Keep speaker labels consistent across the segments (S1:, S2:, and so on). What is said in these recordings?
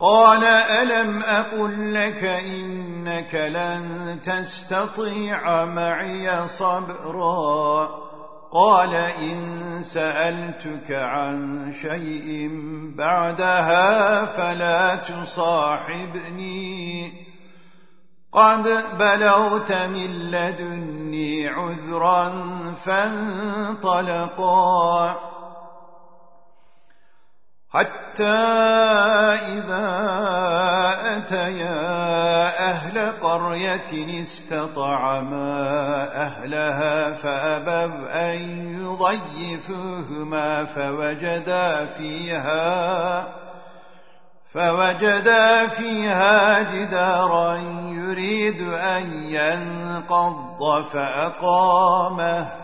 S1: قال ألم أقل لك إنك لن تستطيع معي صبرا قال إن سألتك عن شيء بعدها فلا تصاحبني قد بلغت من لدني عذرا فانطلقا حتى إذا أتيا أهل قرية استطعما أهلها فأبوا أن يضيفوهما فوجدا فيها فوجدا فيها جدارا يريد أن ينقض فأقامه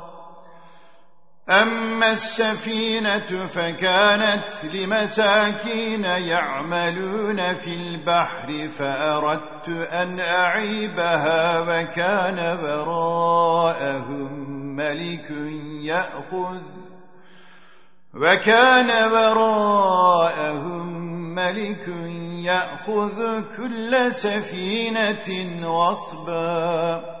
S1: أما السفينة فكانت لمساكين يعملون في البحر فأردت أن أعيبها وكان وراءهم ملك يأخذ وكان وراءهم ملك يأخذ كل سفينة غصباً